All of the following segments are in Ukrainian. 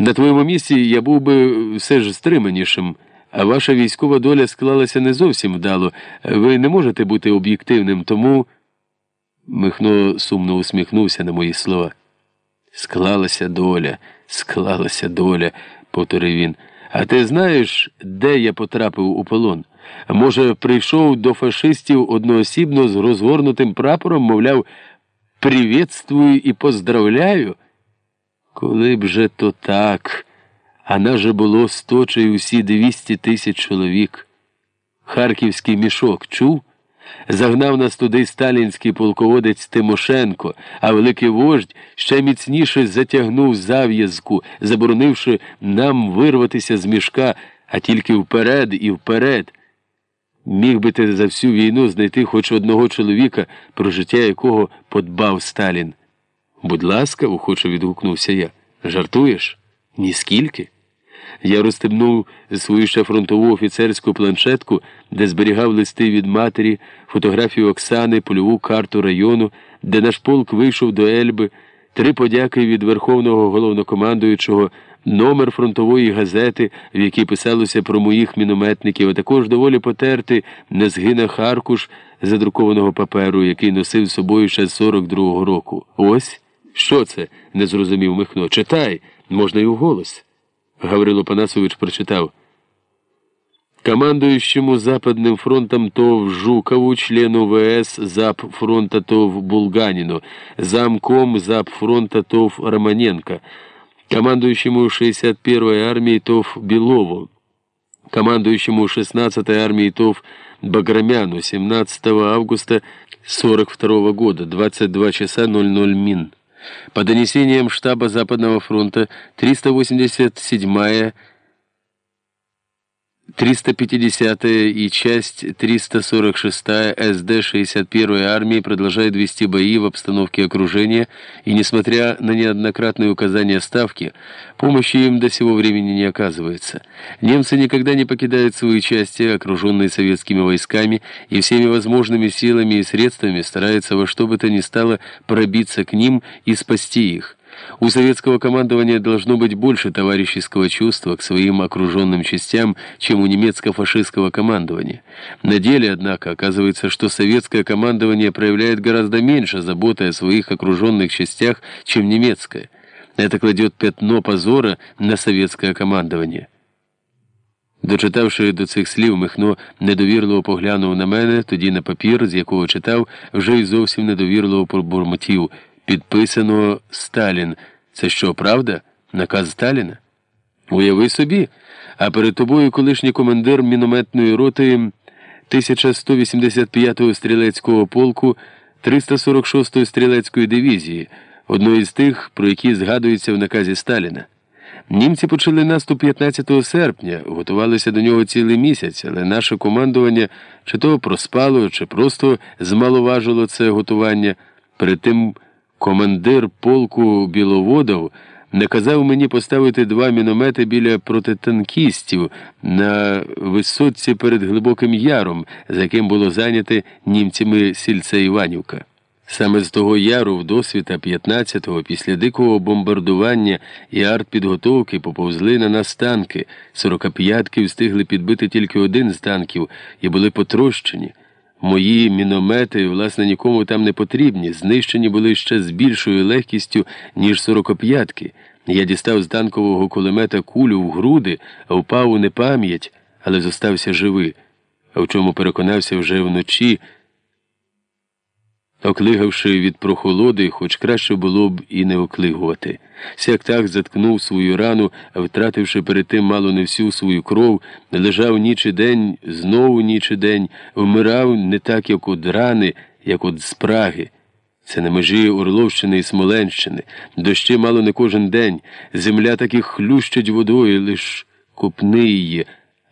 На твоєму місці я був би все ж стриманішим, а ваша військова доля склалася не зовсім вдало. Ви не можете бути об'єктивним, тому. Михно сумно усміхнувся на мої слова. Склалася доля, склалася доля, повторив він. А ти знаєш, де я потрапив у полон? Може, прийшов до фашистів одноосібно з розгорнутим прапором, мовляв, привітствую і поздравляю? Коли б же то так, а нас же було сто чи усі двісті тисяч чоловік. Харківський мішок чув? Загнав нас туди сталінський полководець Тимошенко, а великий вождь ще міцніше затягнув зав'язку, заборонивши нам вирватися з мішка, а тільки вперед і вперед. Міг би ти за всю війну знайти хоч одного чоловіка, про життя якого подбав Сталін. Будь ласка, охоче відгукнувся я. Жартуєш? Ніскільки? Я розстебнув свою ще фронтову офіцерську планшетку, де зберігав листи від матері, фотографію Оксани, польову карту району, де наш полк вийшов до Ельби, три подяки від Верховного головнокомандуючого, номер фронтової газети, в якій писалося про моїх мінометників, а також доволі потерти на згинах аркуш задрукованого паперу, який носив з собою ще з 42-го року. Ось що це? не зрозумів Михно. Читай, можна й у голос. Гаврило Панасович прочитав. Командующему Западным фронтом ТОВ Жукову, члену ВС ЗАП фронта ТОВ Булганину, замком ЗАП фронта ТОВ Романенко, командующему 61-й армией ТОВ Белову, командующему 16-й армией ТОВ Баграмяну 17 августа 42 года, 22 часа 00 мин. По донесениям штаба Западного фронта, 387-я, 350-я и часть 346-я СД 61-й армии продолжают вести бои в обстановке окружения, и, несмотря на неоднократные указания Ставки, помощи им до сего времени не оказывается. Немцы никогда не покидают свои части, окруженные советскими войсками, и всеми возможными силами и средствами стараются во что бы то ни стало пробиться к ним и спасти их. У советского командования должно быть больше товарищеского чувства к своим окруженным частям, чем у немецко-фашистского командования. На деле, однако, оказывается, что советское командование проявляет гораздо меньше заботы о своих окруженных частях, чем немецкое. Это кладет пятно позора на советское командование. Дочитавши до цих слів, Михно недовірливо поглянув на мене, тоді на папір, з якого читав, вже й зовсім недовірливо пробурмотів – Підписано Сталін. Це що, правда? Наказ Сталіна? Уяви собі, а перед тобою колишній командир мінометної роти 1185-го стрілецького полку 346-ї стрілецької дивізії, одної з тих, про які згадується в наказі Сталіна. Німці почали наступ 15 серпня, готувалися до нього цілий місяць, але наше командування чи то проспало, чи просто змаловажило це готування. Перед тим Командир полку Біловодов наказав мені поставити два міномети біля протитанкістів на висотці перед Глибоким Яром, за яким було зайняте німцями сільце Іванівка. Саме з того яру в досвіта 15-го, після дикого бомбардування і артпідготовки поповзли на нас танки. Сорокап'ятки встигли підбити тільки один з танків і були потрощені. Мої міномети, власне, нікому там не потрібні, знищені були ще з більшою легкістю, ніж сорокоп'ятки. Я дістав з танкового кулемета кулю в груди, впав у непам'ять, але зостався живий, в чому переконався вже вночі. Оклигавши від прохолоди, хоч краще було б і не оклигувати. Сяк-так заткнув свою рану, втративши перед тим мало не всю свою кров, лежав ніч і день, знову ніч і день, вмирав не так, як от рани, як от спраги. Це на межі Орловщини і Смоленщини, дощі мало не кожен день, земля таки хлющить водою, лиш купни її,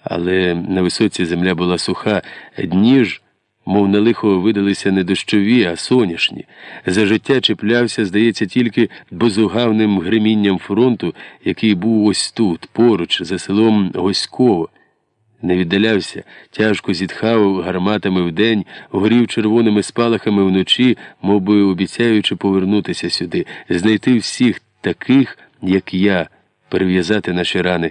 але на висоці земля була суха, дні ж мов на лихо видалися не дощові, а соняшні. За життя чіплявся, здається, тільки безугавним гримінням фронту, який був ось тут, поруч, за селом Госьково. Не віддалявся, тяжко зітхав гарматами вдень, горів червоними спалахами вночі, мов би обіцяючи повернутися сюди, знайти всіх таких, як я. перев'язати наші рани.